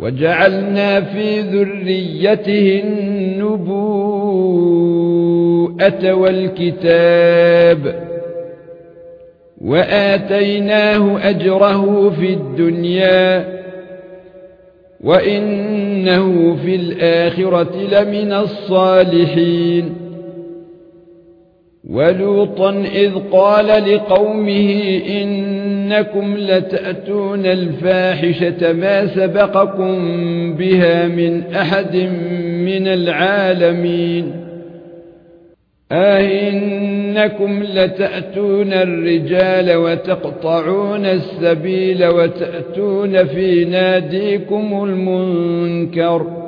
وجعلنا في ذريته النبوءة والكتاب وآتيناه أجره في الدنيا وإنه في الآخرة لمن الصالحين ولوطا إذ قال لقومه إنكم لتأتون الفاحشة ما سبقكم بها من أحد من العالمين. أَإِنَّكُمْ لَتَأْتُونَ الرِّجَالَ وَتَقْطَعُونَ السَّبِيلَ وَتَأْتُونَ فِي نَادِيكُمُ الْمُنكَرَ.